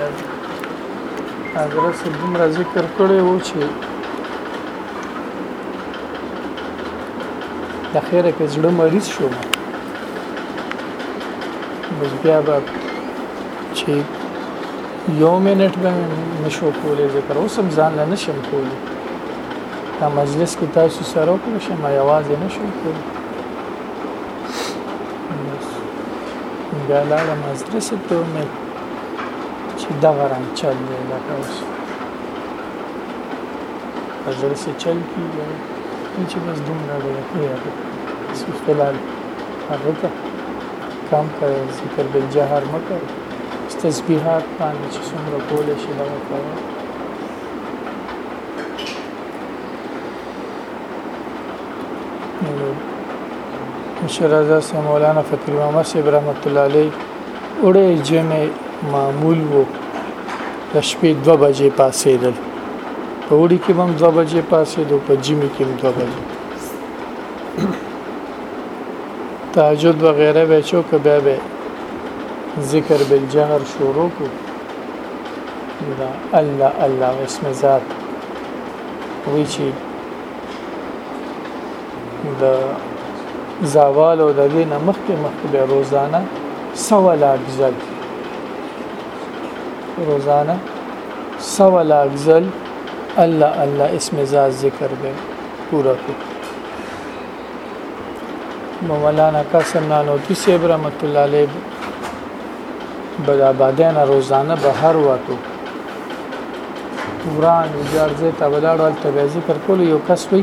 حضرت صاحب دومره ذکر کړی و چې د خیره کې زړه مریض شوم بس بیا به چې یو منټ به نشو کولای ذکر اوس هم ځان نه نشم کولای دا مجلس کې تاسو سره کوم شم یوازې نشم کولای بیا لاړم مجلس ته مې چې دغه رنګ چل دی لکه اوس په زړه سره چل کېږي چې بس دومره دی پرېږده بس فلحال هغه ته کم کړئ ذکر بالجهر مه کوئ تسبیحات باندې چې څومره کولی شي دغه کوئ مشرزا سي مولانا فقیر محمد صاحب رحمت الله علیه اوړی جمعې معمول وو د شپې 2 بجې پاسېدل په وړي کې هم 2 بجې پاسېدو په جمعې کې 2 بجې تهجد وغیرہ به چوک به به ذکر بالجهر شروع کو دا الله الله اسم ذات وی چی د زوال او د دې نه مخکې مخکې به روزانه سوا لاک ځل روزانه سوا لاک ځل الله الله اسم ذات ذکر به پورا کړو مولانا قاسم نانوتی صاحب رحمت الله علیه بد آبادانه روزانه به هر واتو وران جارځه ته ولاړ ول ته ذکر کول یو کس وي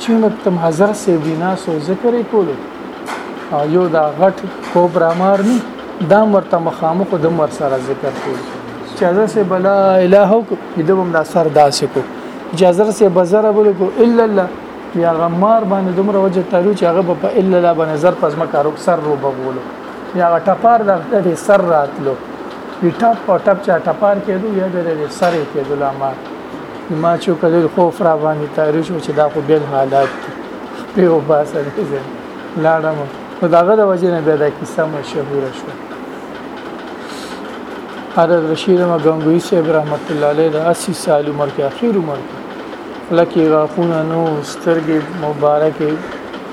چې متم حضر سي بنا سو ذکر کولو او یو دا غټ کوبرا مارني دا مرته مخامخ د مر سره ذکر کول چې حضر سي بلا اله کو دبم دا سر داسې کو چې حضر سي بزر بل کو الا الله یا غمار باندې دومره وجه تلو چې هغه په الا الله باندې زر پزما کارو سر رو بغولو یا ټپار د سر راتلو ټپ او ټپ چا ټپار کېدو یا د سر کېدو لامل ما چې کله خوف را باندې تاری شو چې دا خو بل حالات په او باسه دې لاړم نو داغه د وجه نه بیا دا کیسه مشهوره شو حضرت رشید مګنګوی صاحب رحمت الله علیه د 80 سال عمر کې اخیر عمر کې لکه غاخونه نو سترګې مبارکې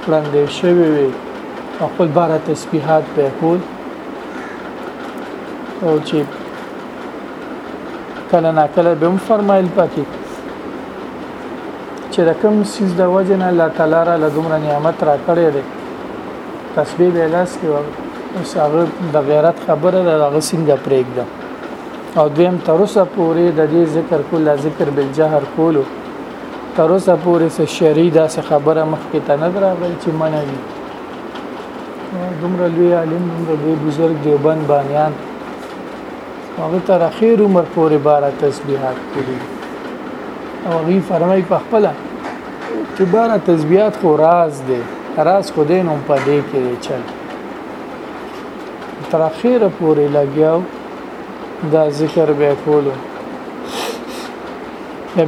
وړاندې شوی وي خپل بار تسبیحات په کول او چې کله نا کله به هم فرمایل پکې چې د کوم سیز د وجه نه الله تعالی را لدومره نعمت را کړی دی تسبیح به لاس کې وغه اوس هغه د غیرت خبره ده هغه څنګه پرېږده او دویم تر اوسه پورې د دې ذکر کوله ذکر بالجهر کولو تر اوسه پورې څه شری دا څه خبره مخکې ته نه راغلی چې منه وي دومره لوی عالم دومره لوی بزرګ دیوبند بانیان هغه تر اخیر عمر پورې بارا تسبیحات کړی او هغه فرمای په خپل چې بارا تسبیحات خو راز دی راز خو دین هم په دې کې چل تر اخیر پورې لګیاو دا ذکر به کولو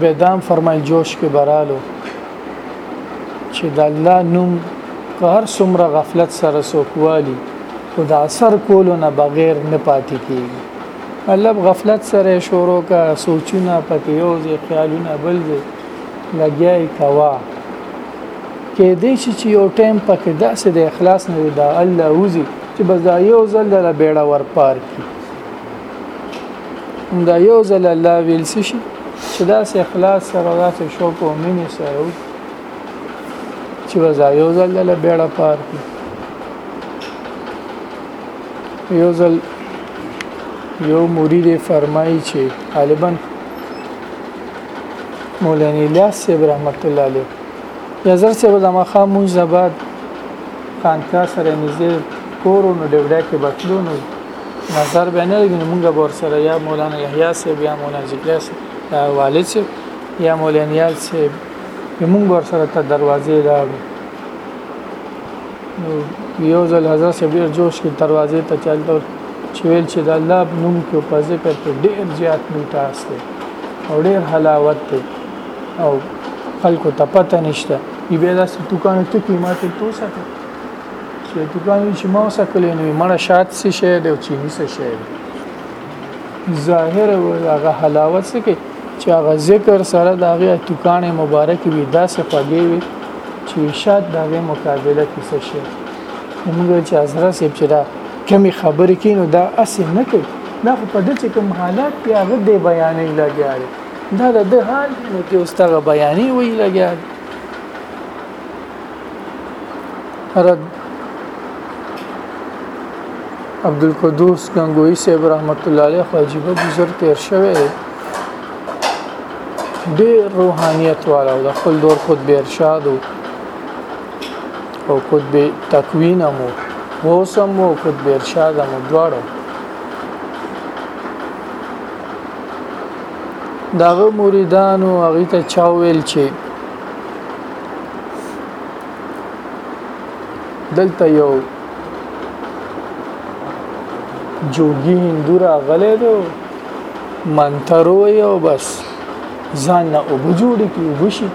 به دام فرمای جوش کې برالو چې د الله نوم که هر څومره غفلت سره سوکوالي خو د اثر کولو نه بغیر نه پاتې کیږي مطلب غفلت سره شروع کا سوچونه پکې یو ځای خیالونه بل ځای لګیای کوا کې دې چې یو ټیم پکې داسې د اخلاص نه دا الله وزي چې بس دا یو ځل د بیړه ورپار کی دا یو ځل الله ویل شي چې دا سه اخلاص سره دا سه شوق او مینې سره و چې وزا یو ځل له بیړه پار کی یو ځل یو مرید فرمایي چې غالبا مولانا الیاس صاحب رحمت الله علیه یا زر صاحب د مخه مونږ زباد خانقاه سره نږدې کورونو ډیوډا کې بتلونو نظر به نه لګنه مونږه بور سره یا مولانا یحیی صاحب یا مولانا ذکریا صاحب یا والد صاحب یا مولانا یال صاحب مونږ بور سره ته دروازې دا یو ځل حضرت صاحب ډیر جوش کې دروازې ته چلته چې ویل چې د الله نوم کې په ذکر کې ډیر زیات میټاس دی او ډیر حلاوت دی او خلکو ته پته نشته بیا داسې ټوکانو ټکي ماته توسه چې دکان چې ما وسکلې نو مړه شات څه شی دی او چینی څه شی دی ظاهر او هغه حلاوت څه کې چې هغه ذکر سره د هغه دکان مبارک وي داسې خوږې وي چې شات د هغه مقابله کې څه شی موږ چې ازره سیب چې دا کمی خبرې کینو دا اسې نه کوي دا خو په دې چې کوم حالات کې هغه د بیانې لګیا دی دا د حال نو کې اوس تر بیانې وی لګیا دی رد عبد القدوس غنگوی صاحب رحمت الله علیه واجب گزر تیر شوی دی ډیر روحانیت والا د خپل دور خود به ارشاد او خود به تکوین مو وسم او خود به ارشاد مو دواړو داغه مریدانو هغه ته چا ویل چې دلته یو جوګي هندو راغلی دی منتر وایي او بس ځان نه اوبه جوړې کړي اوبه شي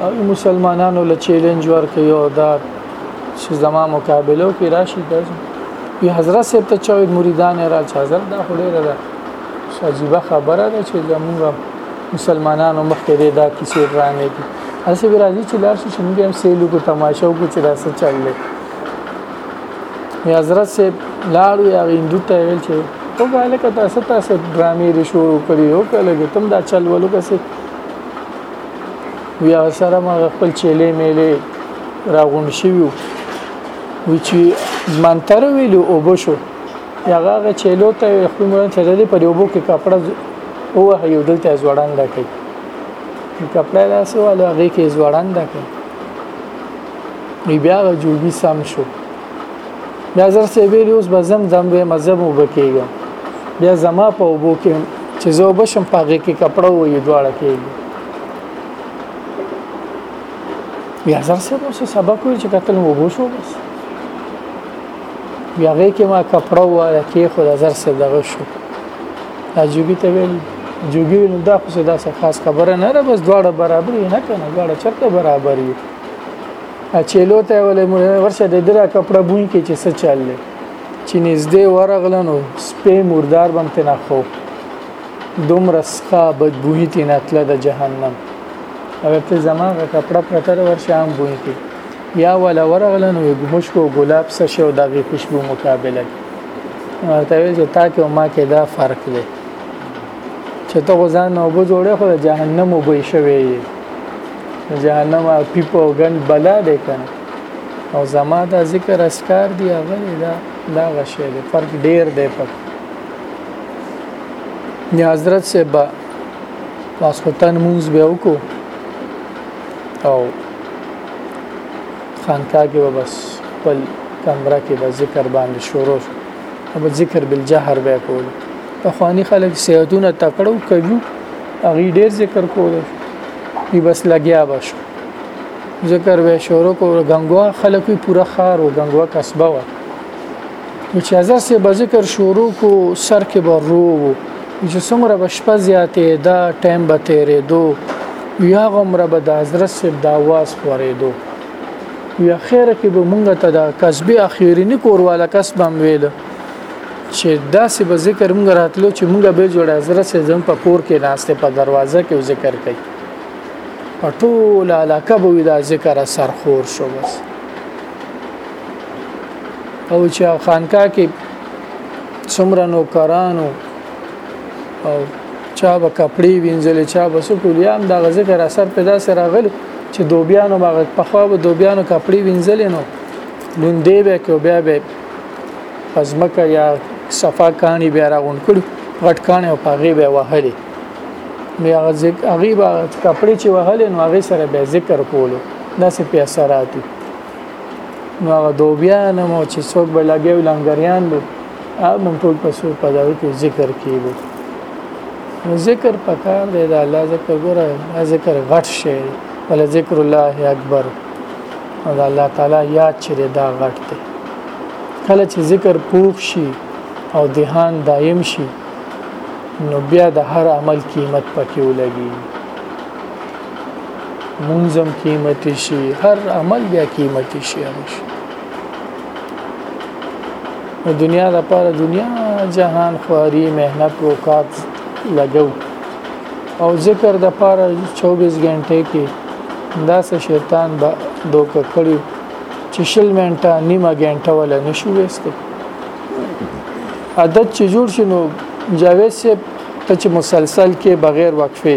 او مسلمانانو له چیلنج ورکوي او دا چې زما مقابله وکړي راشي تاسو یې حضرت صاحب ته چا مریدان یې راځي حضرت دا خو ډېره ده عجیبه خبره ده چې زموږ مسلمانانو مخکې دی دا کیسې ډرامې دي هسې به راځي چې لار شو چې موږ هم سیل وکړو تماشه وکړو چې دا څه چل دی حضرت صاحب لاړو یا هندو ته ویل چې او باله که تاسو تاسو ډرامې لري شروع کړی او کله کې تم دا چل ولو کسې بیا سره ما خپل چيلې میلې راغون شي وي چې منتر ویلو او بشو یا هغه چیلو ته خپل مړان چللې په یوبو کې کپړه وه یو دلته زوړان دا کوي کپړه لاسو ولا هغه کې زوړان دا کوي بیا جوړی سم شو بیا زر سی ویلی اوس به زم زم به مذهب وبکیږي بیا زما په وبو کې چې زه وبشم پاګه کې کپړه وې دواړه کېږي بیا زر سی اوس سبق وی چې کتل وبو شو بس بیا غې کې ما کپړه و یا کې خو د زر سره دغه شو دا جوګي ته ویل جوګي ویل دا خو دا څه خاص خبره نه ده بس دواړه برابر نه کنه دواړه چرته برابر یو اچېلو ته ولې ورشه د درا کپړه بوین کې چې څه چل لې چې نږدې ورغلنو سپې مردار باندې نه خو دومره سخه بدبوهی تیناتله د جهنم او ته زمانه کپړه پرتر ورشه هم بوین کې یا ولا ورغله نو د مشکو ګلاب سره شو دغه خوشبو مقابله ورته ویل چې تا کې او ما کې دا فرق دی چې ته غزان نو بو جوړه خو جهنم وبې شوی جهنم او پیپو غن بلا دی کنه او زما دا ذکر اسکار دی هغه دا دا غشه دی فرق ډیر دی په یا حضرت سے با واسطن مونږ به وکړو او خانقاه کې وبس خپل کمره کې به ذکر باندې شروع شو او ذکر بالجهر به کول پخوانی خلک صحتونه تکړو کوي هغه ډیر ذکر کول دی بس لګیا بش ذکر به شروع کو غنګوا خلک پورا خار او غنګوا قصبه و نو چې حضرت سي به ذکر شروع کو سر کې به رو وو چې څومره بشپه زیاتې دا ټایم به تیرې دو یا غمره به د حضرت سي د आवाज خورې دو یا خیره کې به مونږ ته د کسبه اخیرینی کورواله کسب هم ویل چې داسې به ذکر مونږ راتلو چې مونږ به جوړ حضرت سي زم په کور کې ناشته په دروازه کې ذکر کوي ټول علاقه به دا ذکر سرخور شو بس او چې خانکا کې څومره نوکرانو او چا به کپړې وینځلې چا به سکول یا هم د ذکر اثر پیدا سره راغلی چې دوبیانو باغ په خوا به دوبیانو کپړې وینځلې نو لوندې به کې بیا به ازمکه یا صفا کانی بیا راغون کړي غټ کانی او پاغي به وهلې بیا ذکر هغه به کپړې چې وهلې نو هغه سره به ذکر کولو داسې پیسراتو نو هغه دوبیا نه مو چې څوک به لګي لنګریان به هغه مونږ ټول په سور په دغه کې ذکر کیږو نو ذکر پکار دی دا الله ذکر ګره ذکر غټ شي ول ذکر الله اکبر او دا الله تعالی یاد چې دا غټ دی کله چې ذکر پوښ شي او دهان دایم شي نو بیا د هر عمل قیمت پکې ولګي منظم قیمتي شي هر عمل بیا قیمتي شي نو دنیا د پاره دنیا جهان خواري مهنت وکات لګو او ذکر د پاره 24 غنټه کې دا سه شیطان به دوک کړی چې شل منټه نیمه غنټه ولا نشو وسته عادت چې جوړ شنو جاوید صاحب ته چې مسلسل کې بغیر وقفه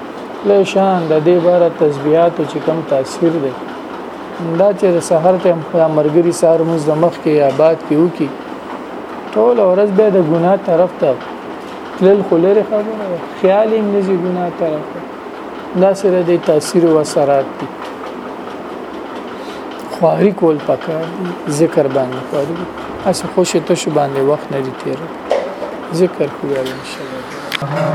له شان د دې بار تسبيحات چې کم تاثیر دی دا چې سحر ته خدا مرګري سار موږ مخ کې آباد کې وکي ټول ورځ به د ګناه طرف ته تلل خلره خبره خیال یې نزي ګناه طرف ته دا سره د تاثیر او اثرات دي خواري کول پکار ذکر باندې خواري اس خوشی تش باندې وخت نه دي تیر ذکر کوی ان شاء الله